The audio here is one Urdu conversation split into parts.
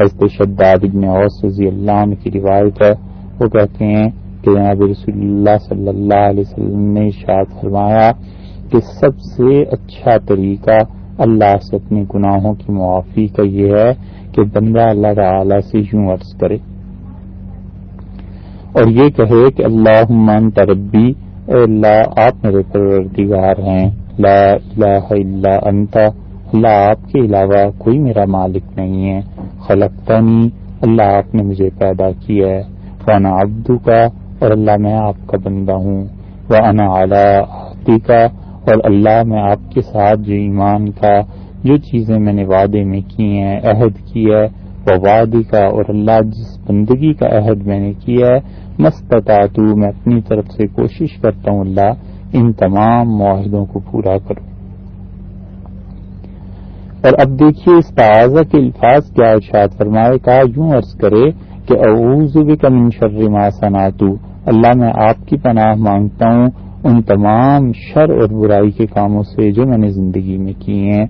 حضرت شداد ابن اوس رضی اللہ عنہ کی روایت ہے۔ وہ کہتے ہیں کہ جناب رسول اللہ صلی اللہ علیہ وسلم نے اشاعت فرمایا کہ سب سے اچھا طریقہ اللہ سے اپنے گناہوں کی معافی کا یہ ہے کہ بندہ اللہ تعالی سے یوں عرض کرے اور یہ کہے کہ اللہ من تربی اے اللہ، آپ میرے پروردگار ہیں۔ لا الہ الا انت، اللہ آپ کے علاوہ کوئی میرا مالک نہیں ہے۔ خلقتنی، اللہ آپ نے مجھے پیدا کیا ہے وانا عبدو کا اور اللہ میں آپ کا بندہ ہوں۔ وہ انا اعلیٰ کا اور اللہ میں آپ کے ساتھ جو ایمان کا جو چیزیں میں نے وعدے میں کی ہیں، عہد کیا ہے۔ وہ وعدے کا اور اللہ جس بندگی کا عہد میں نے کیا ہے مستطاعت میں اپنی طرف سے کوشش کرتا ہوں، اللہ ان تمام معاہدوں کو پورا کروں۔ اور اب دیکھیے اس تعاضہ کے الفاظ کیا ارشاد فرمائے کا یوں عرض کرے کہ اعوذ بک من شر ما صنعت، اللہ میں آپ کی پناہ مانگتا ہوں ان تمام شر اور برائی کے کاموں سے جو میں نے زندگی میں کیے ہیں۔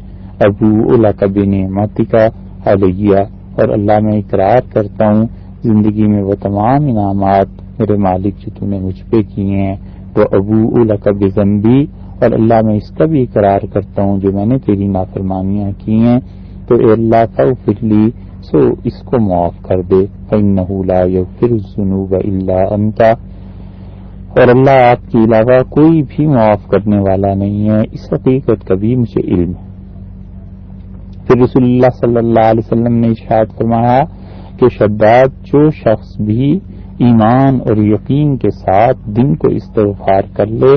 ابو اللہ القبی نعمت کا علیہ، اور اللہ میں اقرار کرتا ہوں، زندگی میں وہ تمام انعامات میرے مالک جو تم نے مجھ پہ کیے ہیں۔ وہ ابو القب ضمبی اور اللہ میں اس کا بھی اقرار کرتا ہوں جو میں نے تیری نافرمانیاں کی ہیں، تو اے اللہ کا فلی سو اس کو معاف کر دے۔ لا پھر جنوب اللہ انتا اور اللہ آپ کے علاوہ کوئی بھی معاف کرنے والا نہیں ہے۔ اس حقیقت کا بھی مجھے علم ہے۔ پھر رسول اللہ صلی اللہ علیہ وسلم نے اشاعت فرمایا کہ شداد جو شخص بھی ایمان اور یقین کے ساتھ دن کو استغفار کر لے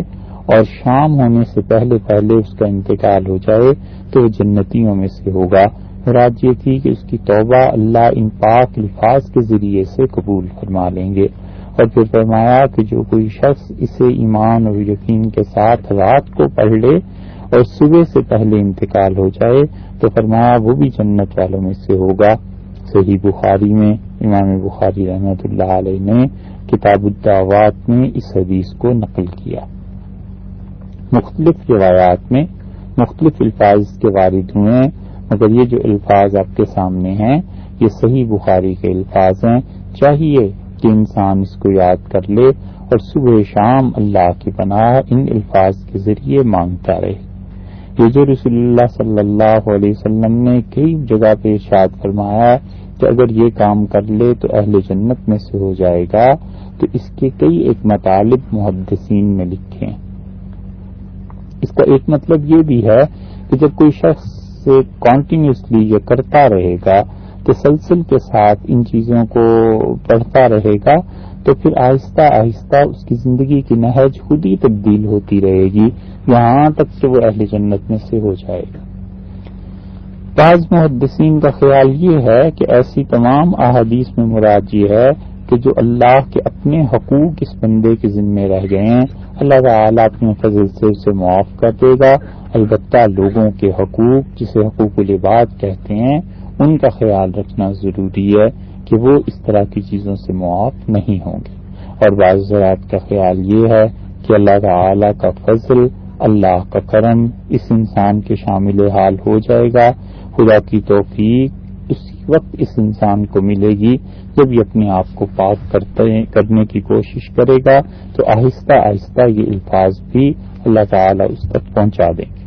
اور شام ہونے سے پہلے پہلے اس کا انتقال ہو جائے تو وہ جنتیوں میں سے ہوگا۔ مراد یہ تھی کہ اس کی توبہ اللہ ان پاک لفاظ کے ذریعے سے قبول فرما لیں گے۔ اور پھر فرمایا کہ جو کوئی شخص اسے ایمان اور یقین کے ساتھ رات کو پڑھ لے اور صبح سے پہلے انتقال ہو جائے تو فرمایا وہ بھی جنت والوں میں سے ہوگا۔ صحیح بخاری میں امام بخاری رحمت اللہ علیہ نے کتاب الدعوات میں اس حدیث کو نقل کیا۔ مختلف روایات میں مختلف الفاظ کے وارد ہوئے مگر یہ جو الفاظ آپ کے سامنے ہیں، یہ صحیح بخاری کے الفاظ ہیں۔ چاہیے کہ انسان اس کو یاد کر لے اور صبح شام اللہ کی پناہ ان الفاظ کے ذریعے مانگتا رہے۔ یہ جو رسول اللہ صلی اللہ علیہ وسلم نے کئی جگہ پہ ارشاد فرمایا کہ اگر یہ کام کر لے تو اہل جنت میں سے ہو جائے گا، تو اس کے کئی ایک مطالب محدثین میں لکھے ہیں۔ کا ایک مطلب یہ بھی ہے کہ جب کوئی شخص سے کانٹینیوسلی یہ کرتا رہے گا تسلسل کے ساتھ ان چیزوں کو پڑھتا رہے گا، تو پھر آہستہ آہستہ اس کی زندگی کی نہج خود ہی تبدیل ہوتی رہے گی، یہاں تک کہ وہ اہل جنت میں سے ہو جائے گا۔ بعض محدثین کا خیال یہ ہے کہ ایسی تمام احادیث میں مراد یہ ہے کہ جو اللہ کے اپنے حقوق اس بندے کے ذمے رہ گئے ہیں، اللہ تعالیٰ اپنے فضل سے اسے معاف کر دے گا۔ البتہ لوگوں کے حقوق جسے حقوق العباد کہتے ہیں، ان کا خیال رکھنا ضروری ہے کہ وہ اس طرح کی چیزوں سے معاف نہیں ہوں گے۔ اور بعض زراعت کا خیال یہ ہے کہ اللہ تعالی کا فضل، اللہ کا کرم اس انسان کے شامل حال ہو جائے گا۔ خدا کی توفیق وقت اس انسان کو ملے گی جب یہ اپنے آپ کو پاک کرنے کی کوشش کرے گا، تو آہستہ آہستہ یہ الفاظ بھی اللہ تعالیٰ اس تک پہنچا دیں گے۔